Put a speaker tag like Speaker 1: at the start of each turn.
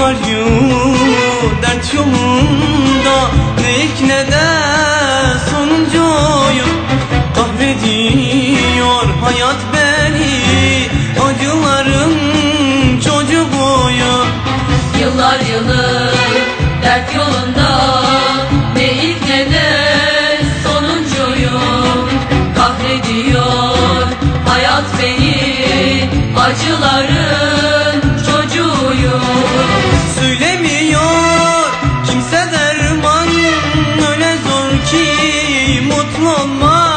Speaker 1: var yolu dert yolunda ne ik ne de 我们